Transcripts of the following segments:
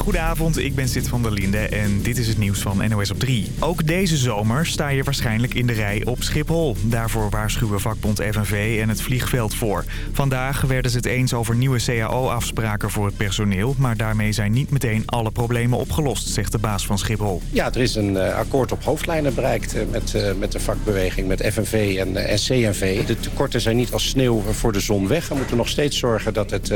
Goedenavond, ik ben Sid van der Linde en dit is het nieuws van NOS op 3. Ook deze zomer sta je waarschijnlijk in de rij op Schiphol. Daarvoor waarschuwen vakbond FNV en het vliegveld voor. Vandaag werden ze het eens over nieuwe CAO-afspraken voor het personeel... maar daarmee zijn niet meteen alle problemen opgelost, zegt de baas van Schiphol. Ja, er is een uh, akkoord op hoofdlijnen bereikt uh, met, uh, met de vakbeweging, met FNV en, en CNV. De tekorten zijn niet als sneeuw voor de zon weg. We moeten nog steeds zorgen dat het,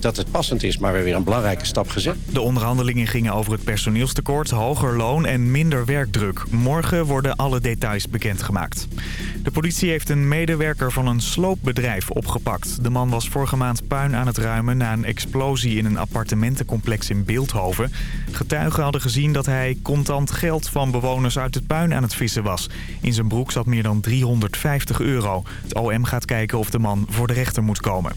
dat het passend is, maar weer een belangrijke stap gezet. De onderhandelingen gingen over het personeelstekort, hoger loon en minder werkdruk. Morgen worden alle details bekendgemaakt. De politie heeft een medewerker van een sloopbedrijf opgepakt. De man was vorige maand puin aan het ruimen na een explosie in een appartementencomplex in Beeldhoven. Getuigen hadden gezien dat hij contant geld van bewoners uit het puin aan het vissen was. In zijn broek zat meer dan 350 euro. Het OM gaat kijken of de man voor de rechter moet komen.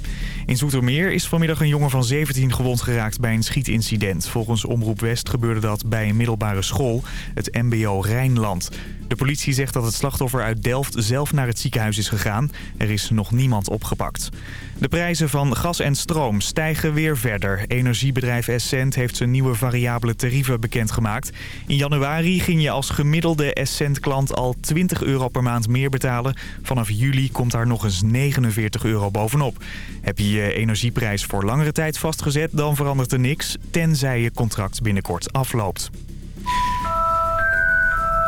In Zoetermeer is vanmiddag een jongen van 17 gewond geraakt bij een schietincident. Volgens Omroep West gebeurde dat bij een middelbare school, het mbo Rijnland. De politie zegt dat het slachtoffer uit Delft zelf naar het ziekenhuis is gegaan. Er is nog niemand opgepakt. De prijzen van gas en stroom stijgen weer verder. Energiebedrijf Essent heeft zijn nieuwe variabele tarieven bekendgemaakt. In januari ging je als gemiddelde Essent-klant al 20 euro per maand meer betalen. Vanaf juli komt daar nog eens 49 euro bovenop. Heb je je energieprijs voor langere tijd vastgezet, dan verandert er niks... tenzij je contract binnenkort afloopt.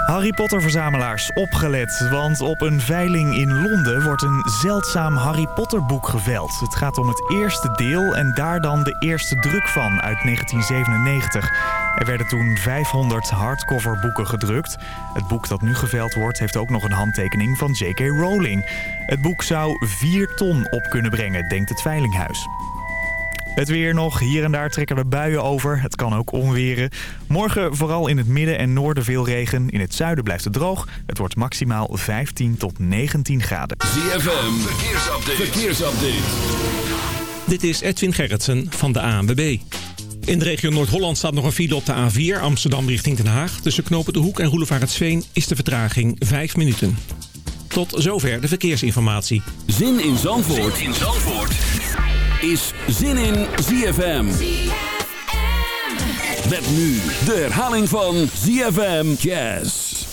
Harry Potter-verzamelaars, opgelet. Want op een veiling in Londen wordt een zeldzaam Harry Potter-boek geveld. Het gaat om het eerste deel en daar dan de eerste druk van uit 1997. Er werden toen 500 hardcover boeken gedrukt. Het boek dat nu geveld wordt heeft ook nog een handtekening van J.K. Rowling. Het boek zou 4 ton op kunnen brengen, denkt het veilinghuis. Het weer nog. Hier en daar trekken er buien over. Het kan ook onweren. Morgen vooral in het midden en noorden veel regen. In het zuiden blijft het droog. Het wordt maximaal 15 tot 19 graden. ZFM, verkeersupdate. verkeersupdate. Dit is Edwin Gerritsen van de ANWB. In de regio Noord-Holland staat nog een file op de A4 Amsterdam richting Den Haag. Tussen Knopen de Hoek en Roelevaretsveen is de vertraging 5 minuten. Tot zover de verkeersinformatie. Zin in Zandvoort. Zin in Zandvoort is zin in ZFM. Met nu de herhaling van ZFM Jazz.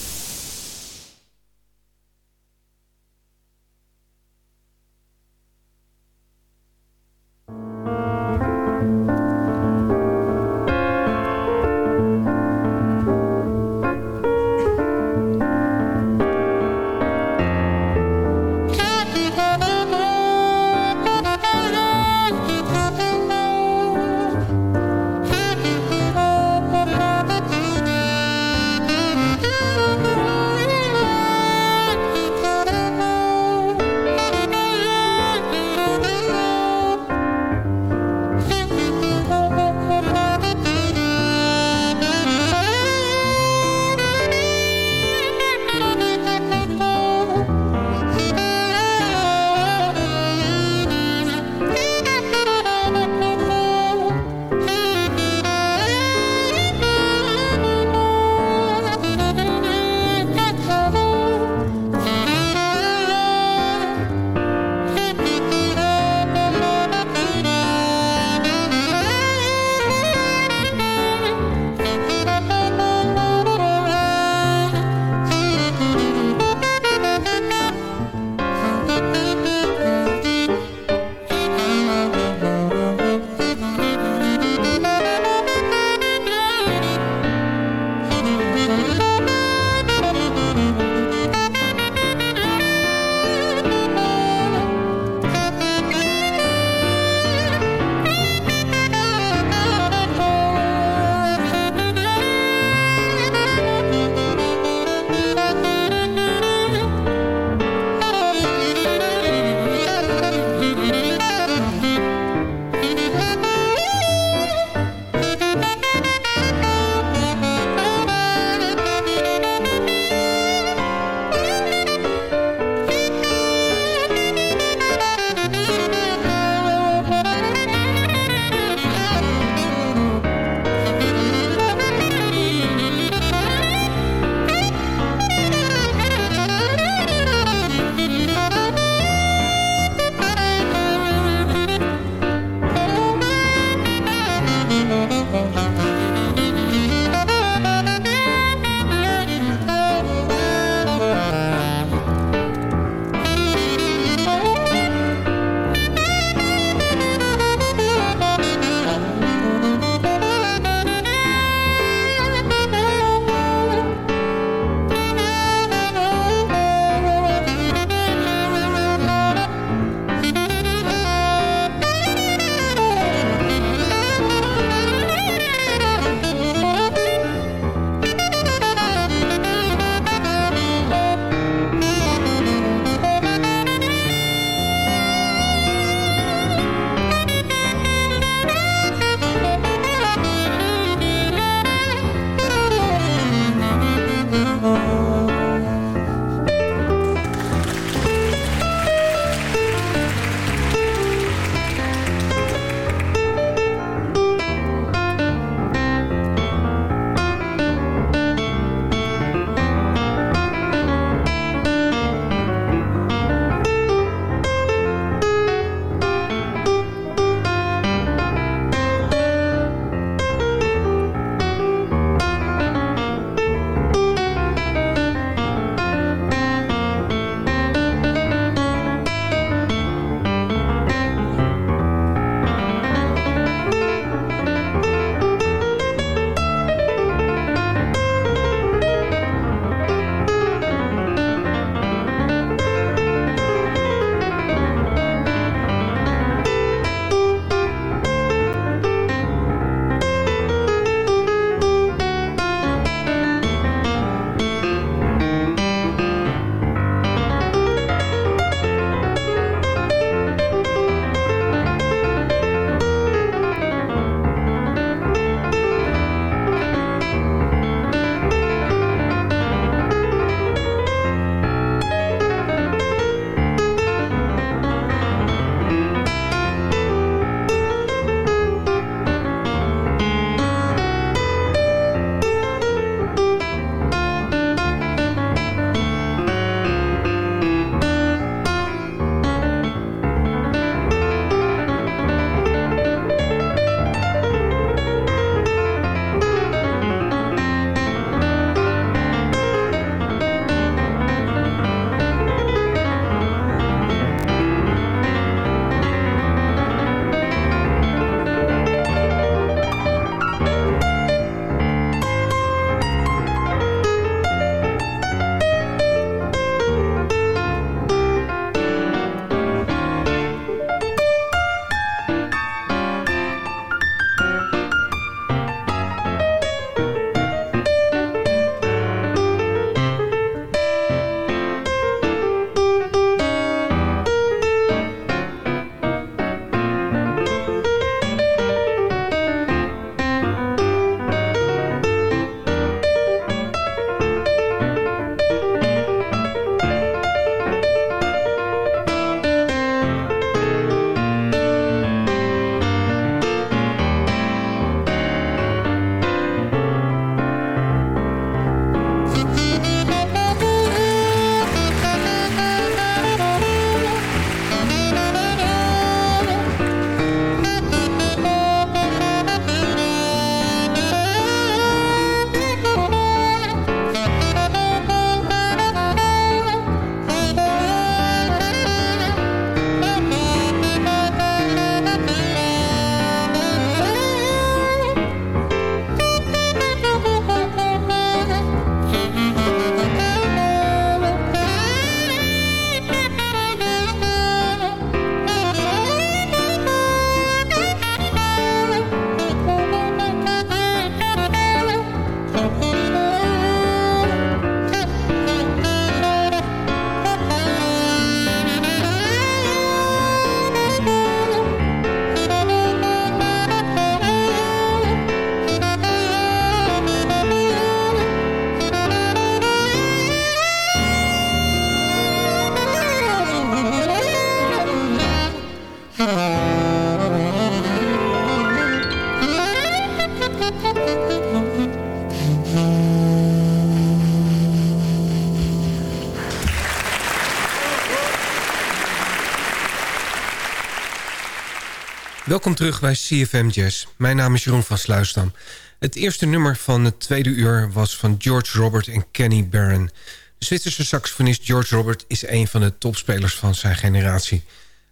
Welkom terug bij CFM Jazz. Mijn naam is Jeroen van Sluisdam. Het eerste nummer van het tweede uur was van George Robert en Kenny Barron. De Zwitserse saxofonist George Robert is een van de topspelers van zijn generatie.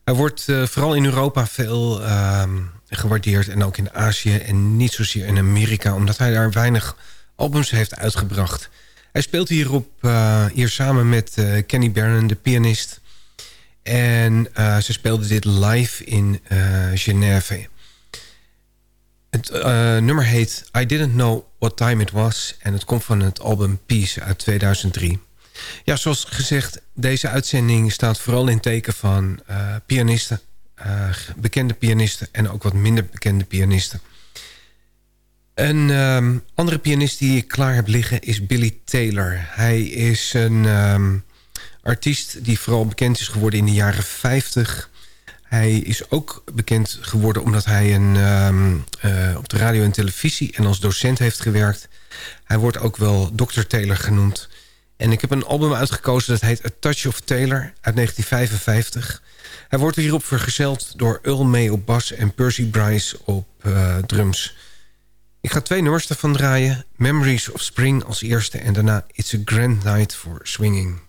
Hij wordt uh, vooral in Europa veel uh, gewaardeerd en ook in Azië en niet zozeer in Amerika... omdat hij daar weinig albums heeft uitgebracht. Hij speelt hierop, uh, hier samen met uh, Kenny Barron, de pianist... En uh, ze speelden dit live in uh, Genève. Het uh, nummer heet I Didn't Know What Time It Was... en het komt van het album Peace uit 2003. Ja, zoals gezegd, deze uitzending staat vooral in teken van pianisten... bekende pianisten en ook wat minder bekende pianisten. Een um, andere pianist die ik klaar heb liggen is Billy Taylor. Hij is een... Um, artiest die vooral bekend is geworden in de jaren 50. Hij is ook bekend geworden omdat hij een, um, uh, op de radio en televisie... en als docent heeft gewerkt. Hij wordt ook wel Dr. Taylor genoemd. En ik heb een album uitgekozen dat heet A Touch of Taylor uit 1955. Hij wordt hierop vergezeld door Earl May op bas en Percy Bryce op uh, drums. Ik ga twee nummers ervan draaien. Memories of Spring als eerste en daarna It's a Grand Night for Swinging.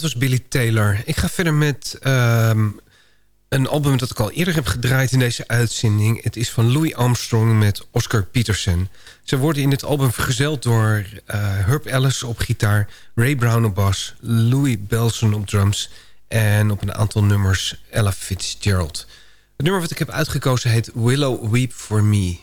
Dat was Billy Taylor. Ik ga verder met ehm, een album dat ik al eerder heb gedraaid in deze uitzending. Het is van Louis Armstrong met Oscar Peterson. Ze worden in dit album vergezeld door uh, Herb Ellis op gitaar... Ray Brown op bas, Louis Belson op drums... en op een aantal nummers Ella Fitzgerald. Het nummer wat ik heb uitgekozen heet Willow Weep For Me...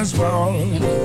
shadows fall.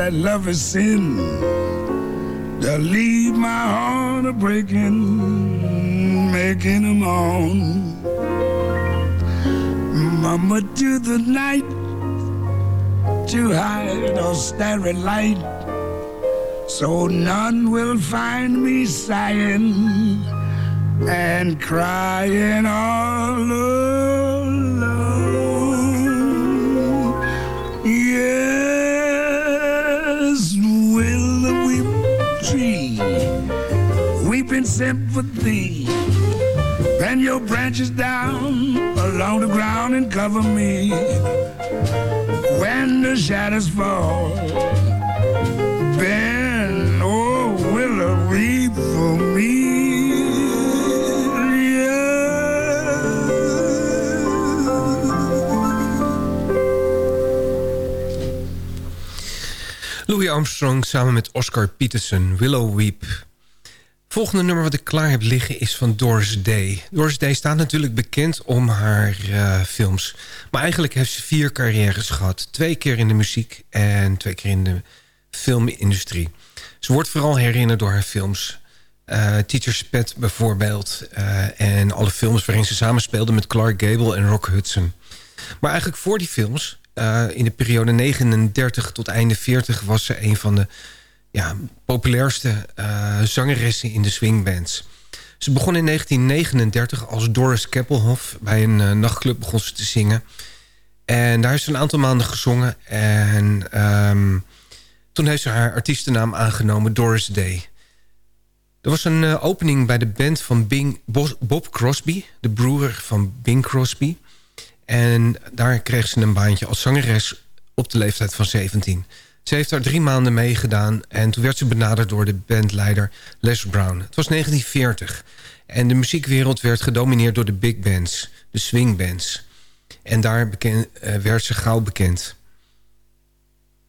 That love is sin that leave my heart a breaking, making a moan. Mama to the night, to hide or starry light, so none will find me sighing and crying all alone. Sympathy. Bend your branches down along the ground and cover me when the shadows fall. Bend, oh, willow, weep for me. Louis Armstrong samen met Oscar Peterson, Willow Weep. Volgende nummer wat ik klaar heb liggen is van Doris Day. Doris Day staat natuurlijk bekend om haar uh, films. Maar eigenlijk heeft ze vier carrières gehad. Twee keer in de muziek en twee keer in de filmindustrie. Ze wordt vooral herinnerd door haar films. Uh, Teacher's Pet bijvoorbeeld. en alle films waarin ze samenspeelden met Clark Gable en Rock Hudson. Maar eigenlijk voor die films, in de periode 39 tot einde 40... was ze een van de ja, populairste zangeressen in de swingbands. Ze begon in 1939 als Doris Keppelhoff. Bij een nachtclub begon ze te zingen... En daar heeft ze een aantal maanden gezongen. En um, toen heeft ze haar artiestennaam aangenomen, Doris Day. Er was een uh, opening bij de band van Bing, Bob Crosby, de broer van Bing Crosby. En daar kreeg ze een baantje als zangeres op de leeftijd van 17. Ze heeft daar drie maanden meegedaan en toen werd ze benaderd door de bandleider Les Brown. Het was 1940 en de muziekwereld werd gedomineerd door de big bands, de swing bands. En daar uh, werd ze gauw bekend.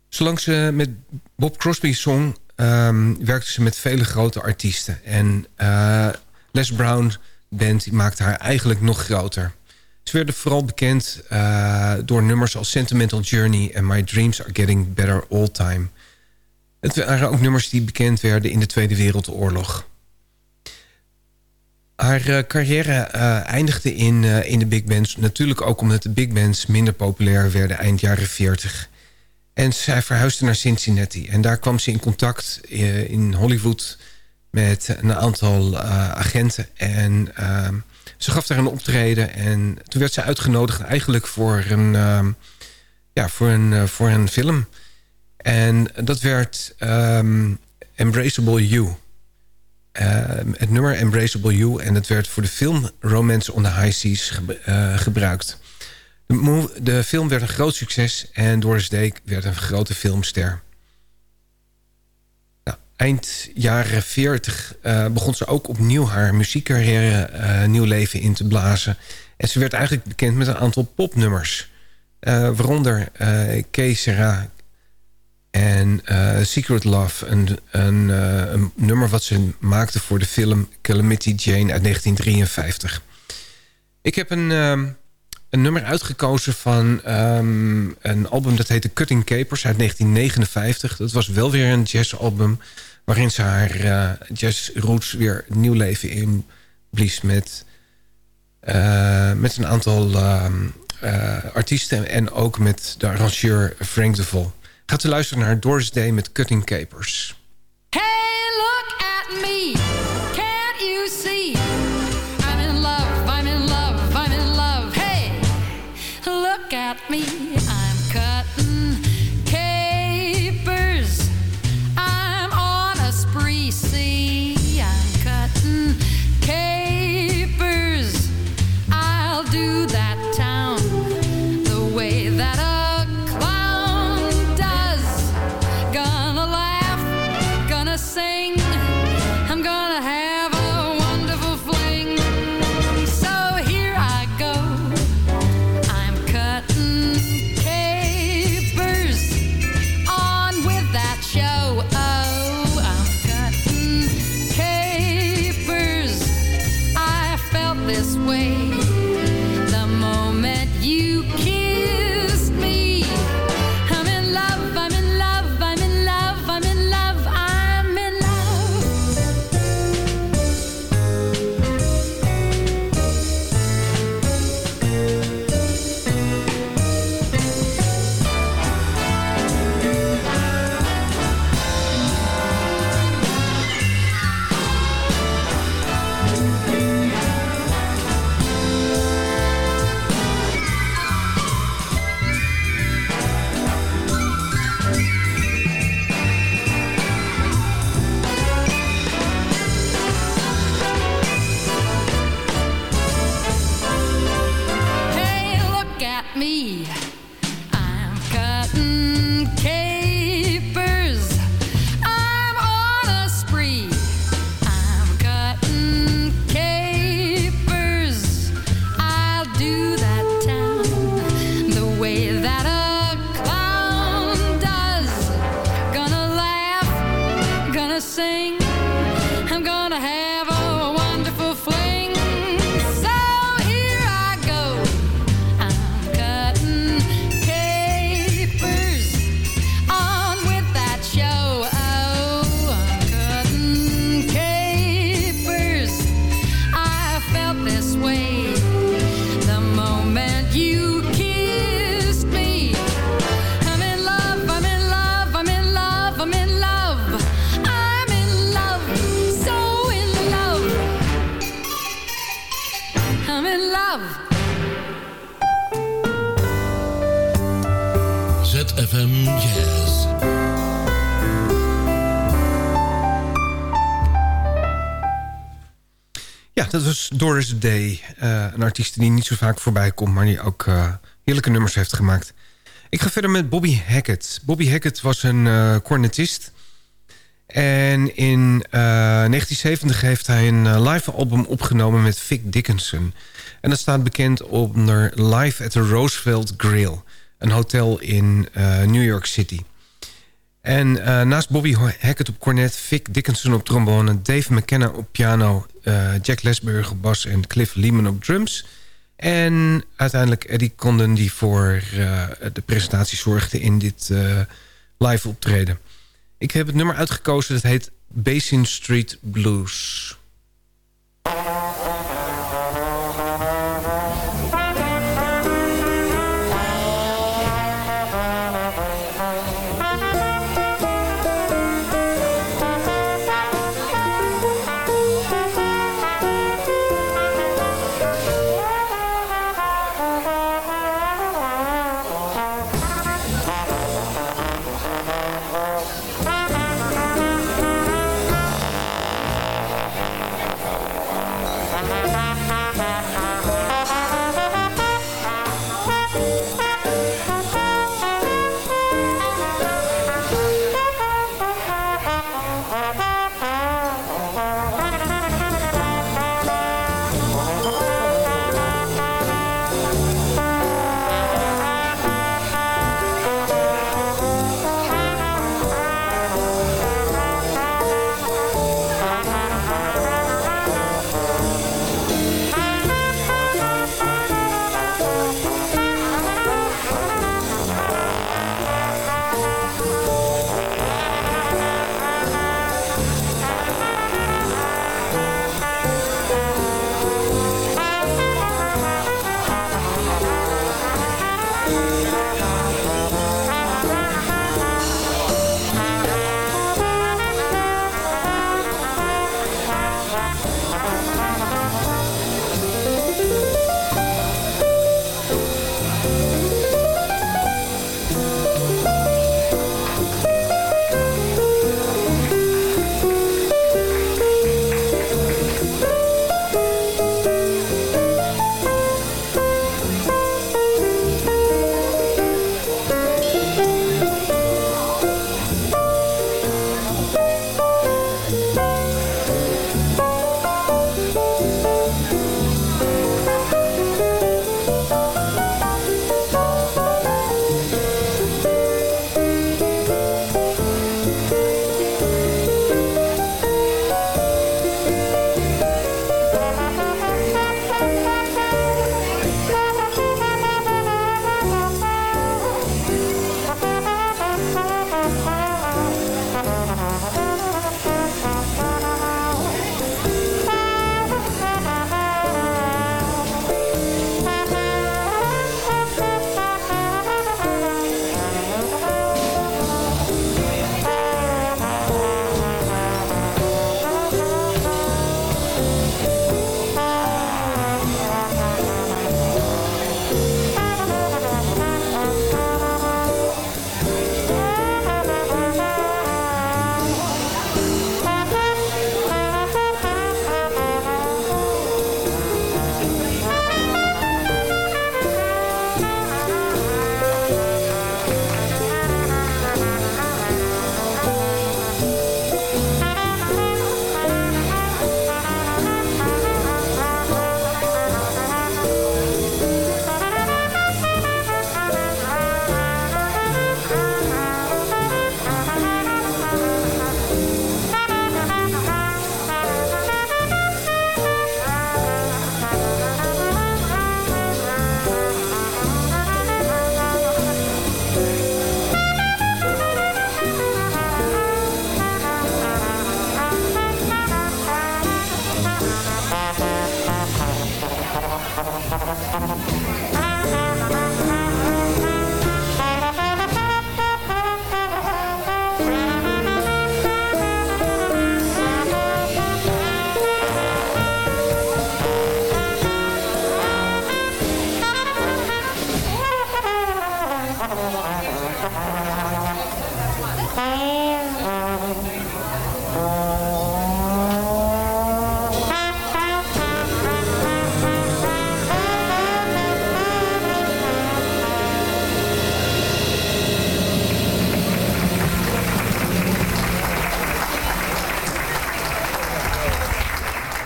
Zolang ze met Bob Crosby zong... Um, werkte ze met vele grote artiesten. En uh, Les Brown band maakte haar eigenlijk nog groter. Ze werden vooral bekend uh, door nummers als Sentimental Journey... en My Dreams Are Getting Better All Time. Het waren ook nummers die bekend werden in de Tweede Wereldoorlog. Haar uh, carrière uh, eindigde in, in de big bands. Natuurlijk ook omdat de big bands minder populair werden eind jaren 40. En zij verhuisde naar Cincinnati. En daar kwam ze in contact in Hollywood met een aantal agenten. En ehm, ze gaf daar een optreden. En toen werd ze uitgenodigd eigenlijk voor een, ehm, ja, voor een, voor een film. En dat werd um, Embraceable You... Uh, het nummer Embraceable You. En het werd voor de film Romance on the High Seas uh, gebruikt. De, de, film werd een groot succes en Doris Day werd een grote filmster. Eind jaren 40 uh, eh, begon ze ook opnieuw haar muziekcarrière nieuw leven in te blazen. En ze werd eigenlijk bekend met een aantal popnummers. waaronder Kees en uh, Secret Love, een, een, uh, nummer wat ze maakte voor de film Calamity Jane uit 1953. Ik heb een, een nummer uitgekozen van um, een album dat heette Cutting Capers uit 1959. Dat was wel weer een jazzalbum waarin ze haar uh, jazzroots weer nieuw leven inblies met, met een aantal um, artiesten en ook met de arrangeur Frank de Vol. Gaat u luisteren naar Doris Day met Cutting Capers. Hey, dat was Doris Day. Uh, een artiest die niet zo vaak voorbij komt... maar die ook uh, heerlijke nummers heeft gemaakt. Ik ga verder met Bobby Hackett. Bobby Hackett was een uh, cornetist. En in 1970 heeft hij een live album opgenomen met Vic Dickinson. En dat staat bekend onder Live at the Roosevelt Grill. Een hotel in New York City. En uh, naast Bobby Hackett op cornet, Vic Dickinson op trombone... Dave McKenna op piano, uh, Jack Lesburg op bas en Cliff Lehman op drums. En uiteindelijk Eddie Condon die voor uh, de presentatie zorgde in dit live optreden. Ik heb het nummer uitgekozen, dat heet Basin Street Blues.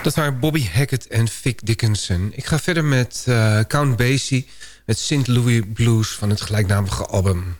Dat waren Bobby Hackett en Vic Dickinson. Ik ga verder met uh, Count Basie met St. Louis Blues van het gelijknamige album.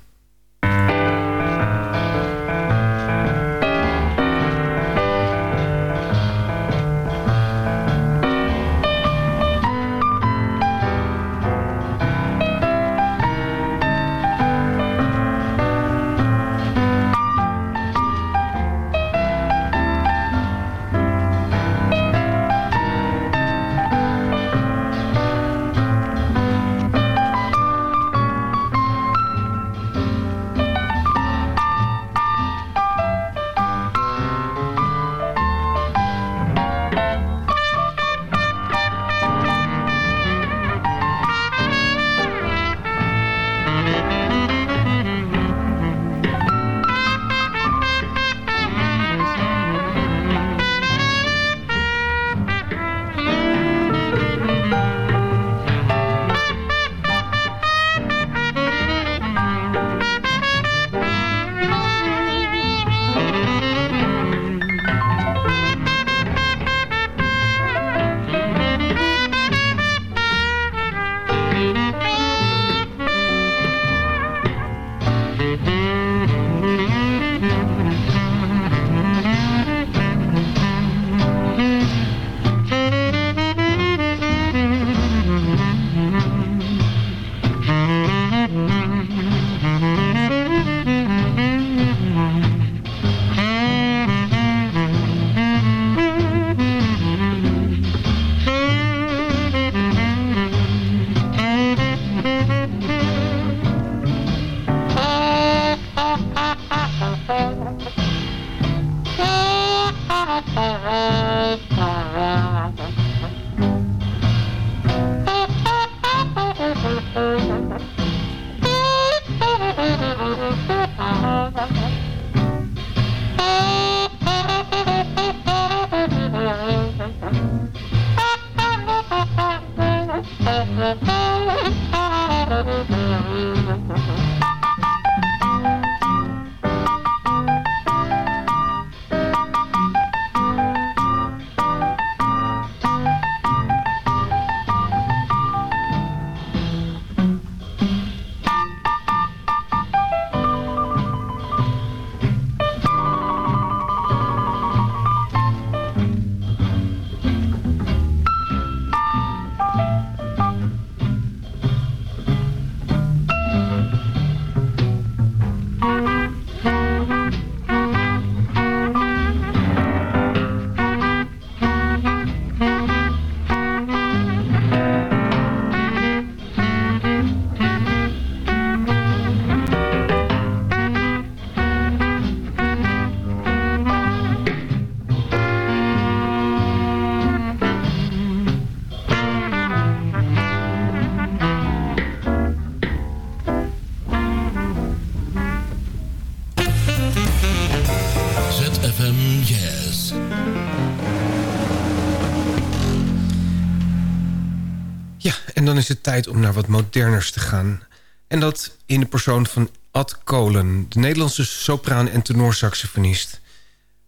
Is het tijd om naar wat moderners te gaan. En dat in de persoon van Ad Kolen, de Nederlandse sopraan- en tenorsaxofonist.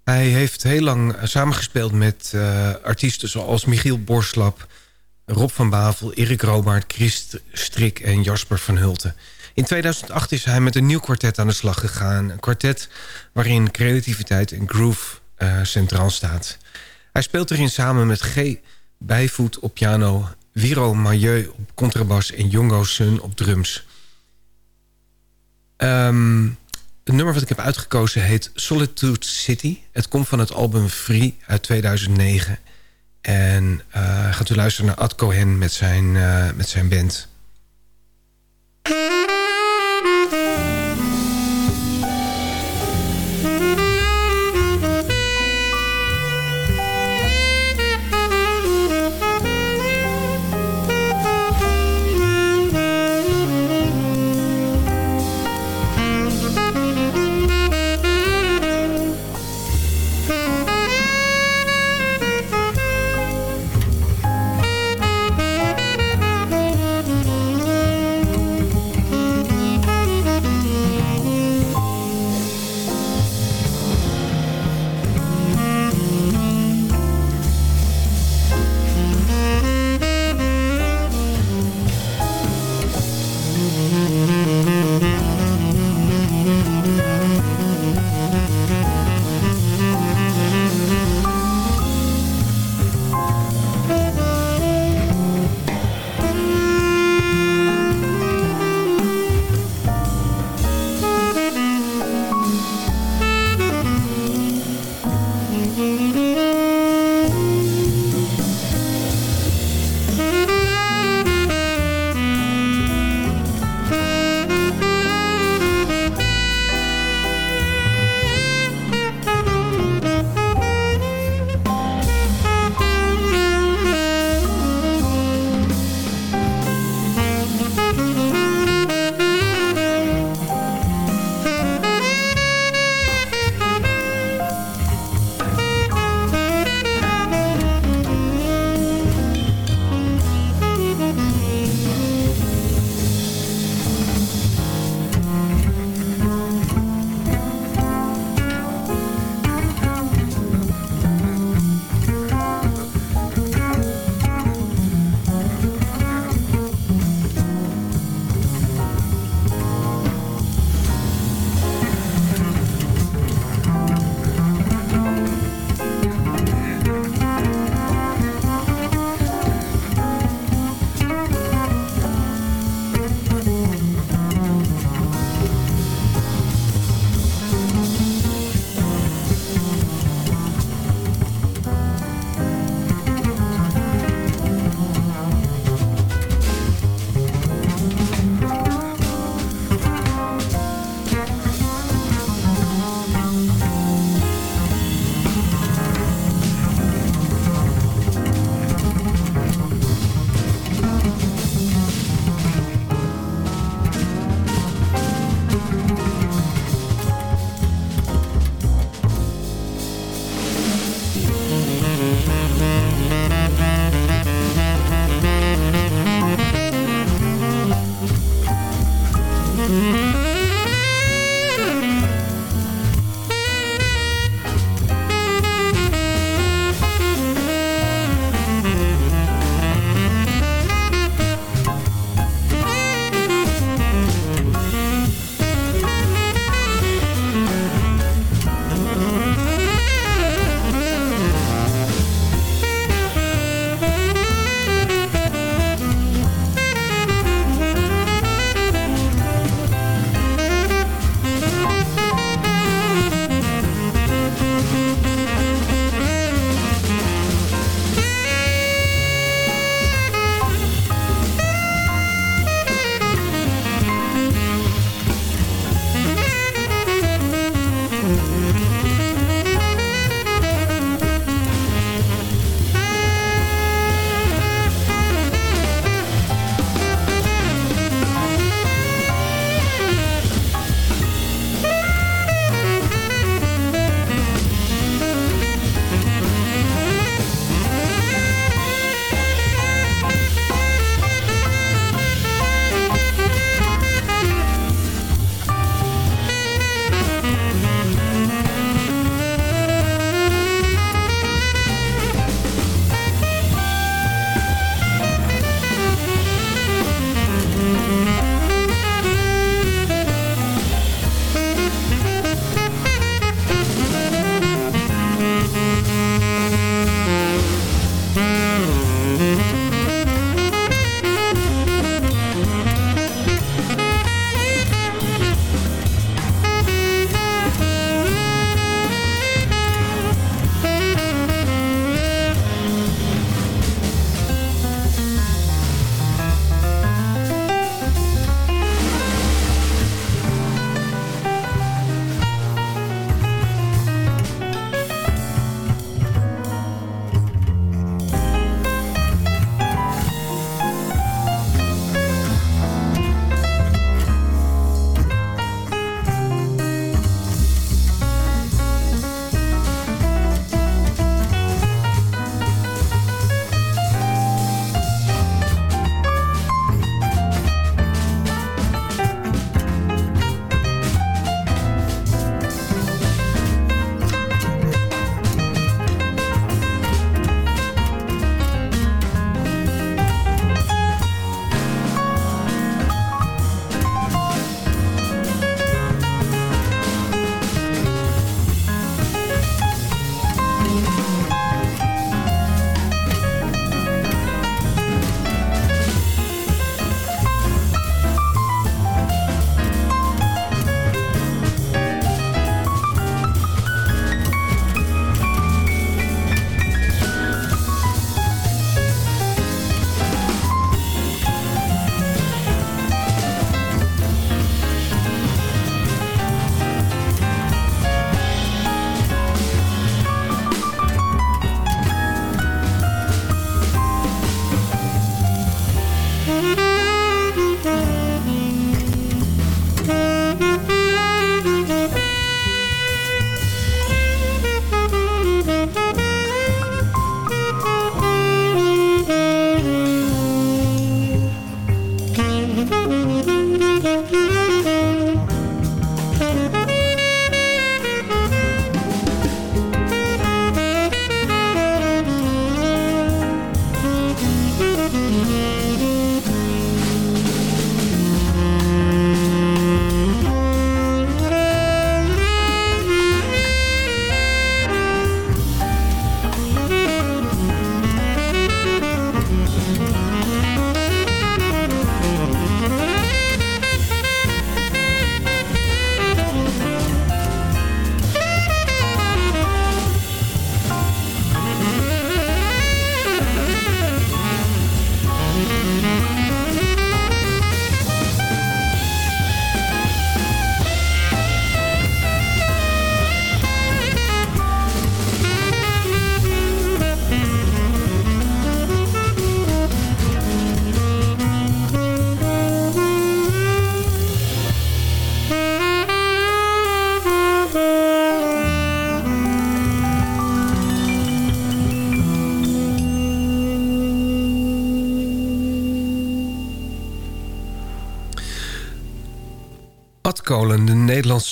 Hij heeft heel lang samengespeeld met uh, artiesten zoals Michiel Borslap... Rob van Bavel, Erik Robaert, Chris Strik en Jasper van Hulten. In 2008 is hij met een nieuw kwartet aan de slag gegaan. Een kwartet waarin creativiteit en groove uh, centraal staat. Hij speelt erin samen met G. Bijvoet op piano... Viro Mailleu op contrabas en Jongo Sun op drums. Um, het nummer wat ik heb uitgekozen heet Solitude City. Het komt van het album Free uit 2009. En uh, gaat u luisteren naar Ad Cohen met zijn, uh, met zijn band.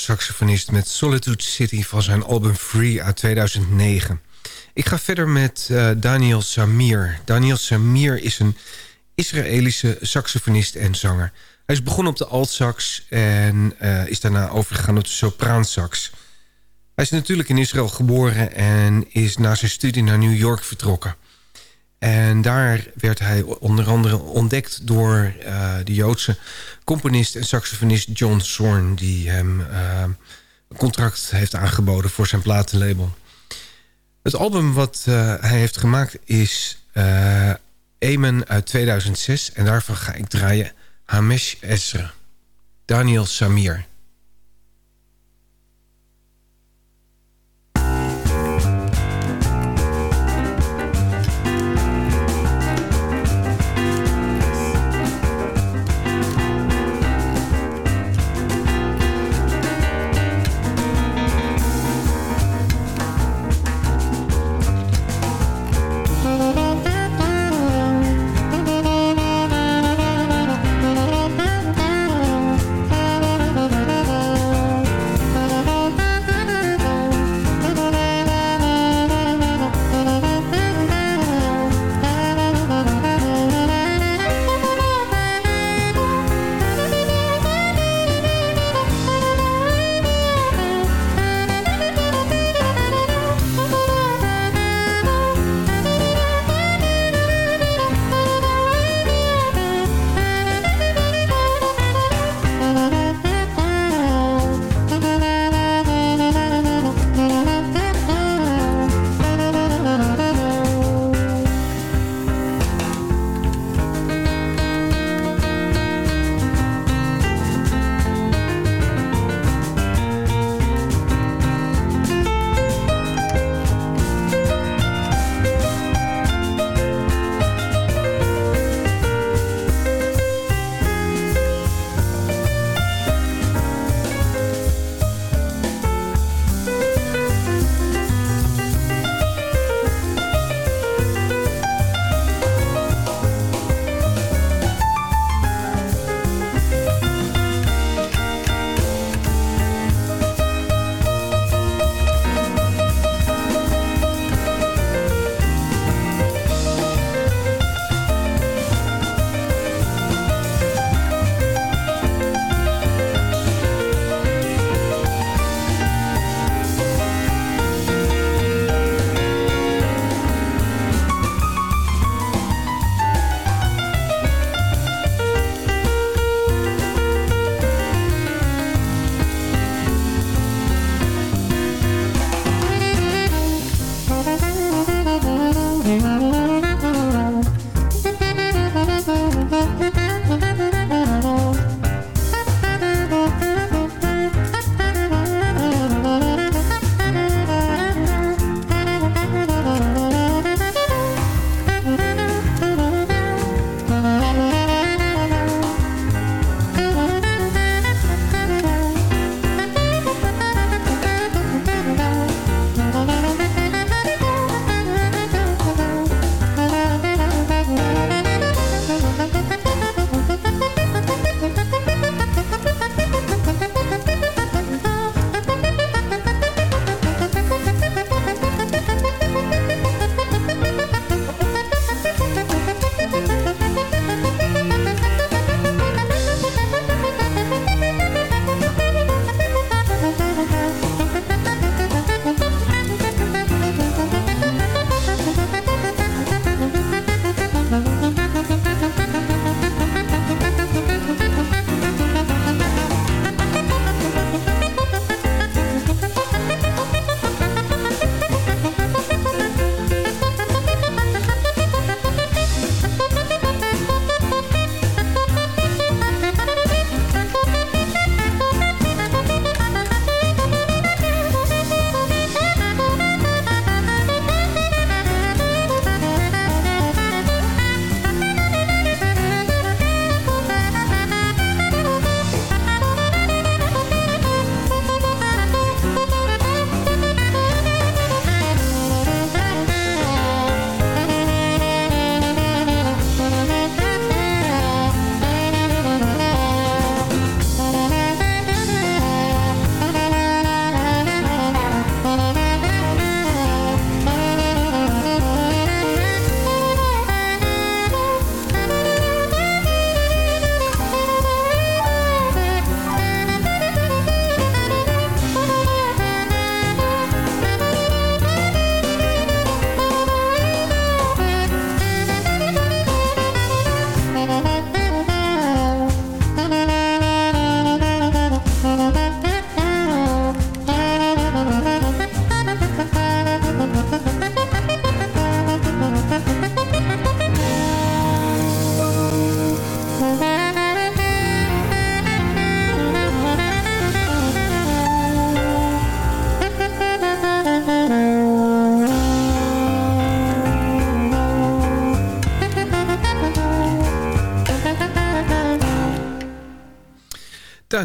Saxofonist... met Solitude City van zijn album Free uit 2009. Ik ga verder met uh, Daniel Samir. Daniel Samir is een Israëlische saxofonist en zanger. Hij is begonnen op de altsax en uh, is daarna overgegaan op de sopraansax. Hij is natuurlijk in Israël geboren en is na zijn studie naar New York vertrokken. En daar werd hij onder andere ontdekt door uh, de Joodse componist en saxofonist John Zorn... die hem uh, een contract heeft aangeboden voor zijn platenlabel. Het album wat uh, hij heeft gemaakt is Amen uit 2006... en daarvan ga ik draaien Hamesh Esra, Daniel Samir...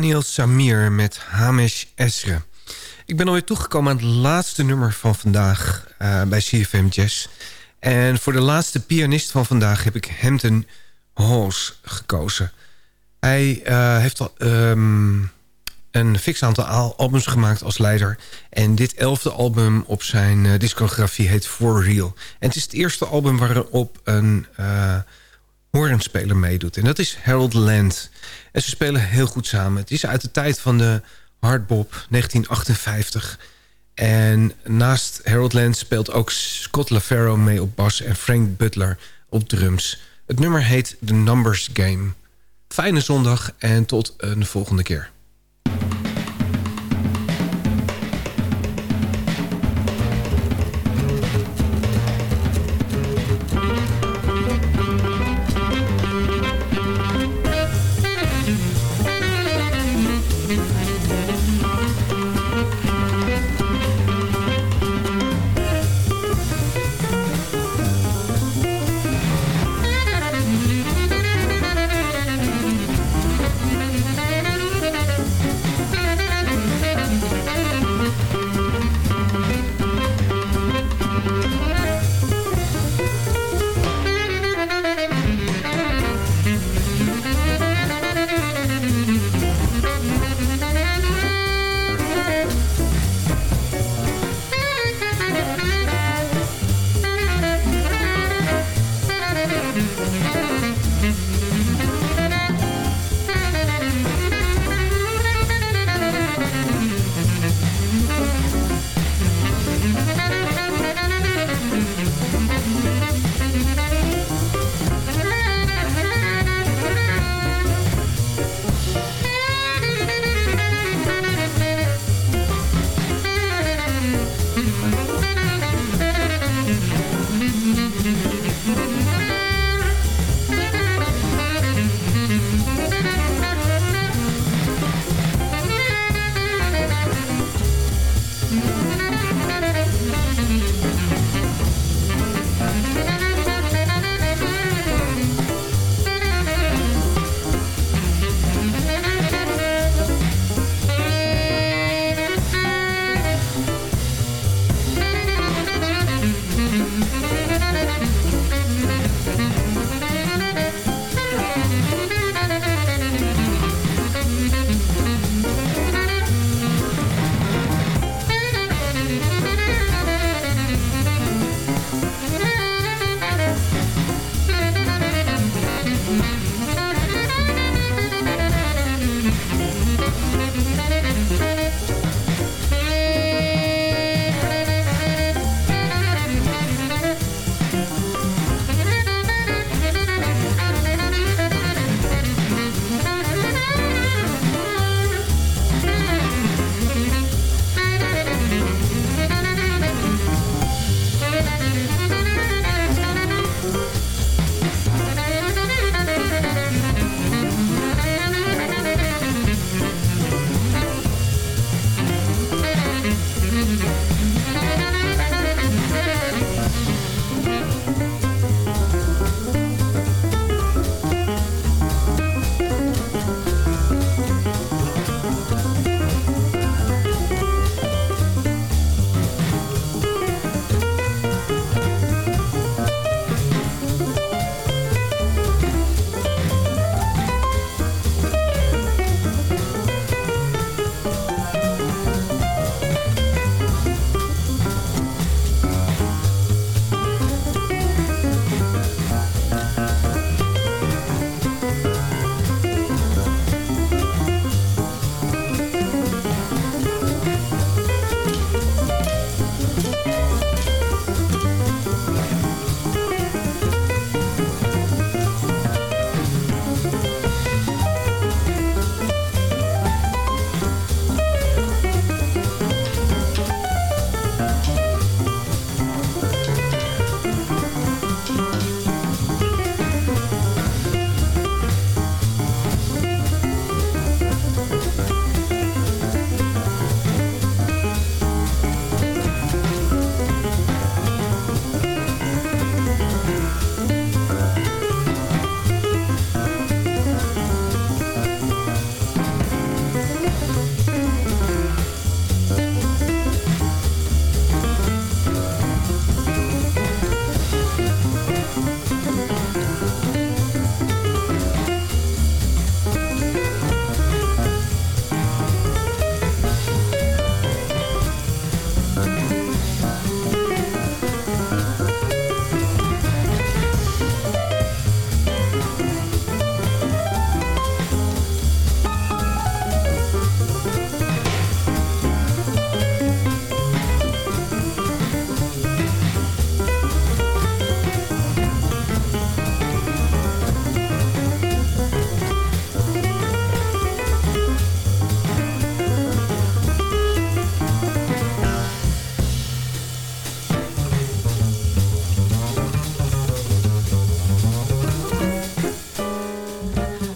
Daniel Samir met Hamesh Esre. Ik ben alweer toegekomen aan het laatste nummer van vandaag uh, bij CFM Jazz. En voor de laatste pianist van vandaag heb ik Hampton Hawes gekozen. Hij uh, heeft al um, een fix aantal albums gemaakt als leider. En dit elfde album op zijn uh, discografie heet For Real. En het is het eerste album waarop een horenspeler meedoet. En dat is Harold Land. En ze spelen heel goed samen. Het is uit de tijd van de hardbop 1958. En naast Harold Land speelt ook Scott LaFaro mee op bas... en Frank Butler op drums. Het nummer heet The Numbers Game. Fijne zondag en tot een volgende keer.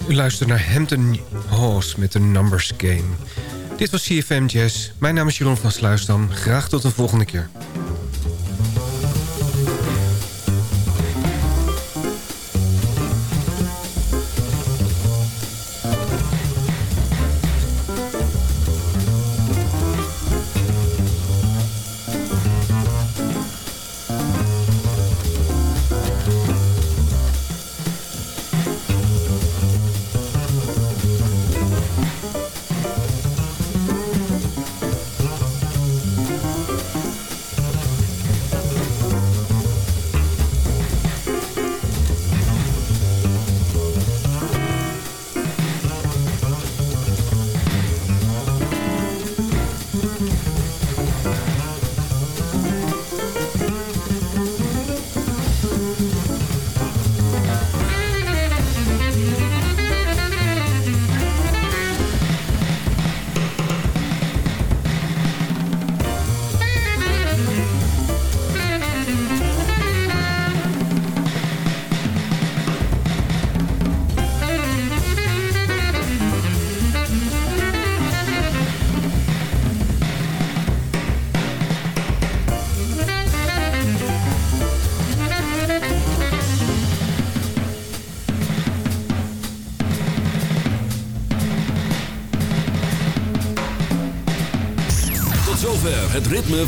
U luistert naar Hampton Halls met de Numbers Game. Dit was CFM Jazz. Mijn naam is Jeroen van Sluisdam. Graag tot een volgende keer.